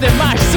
demais.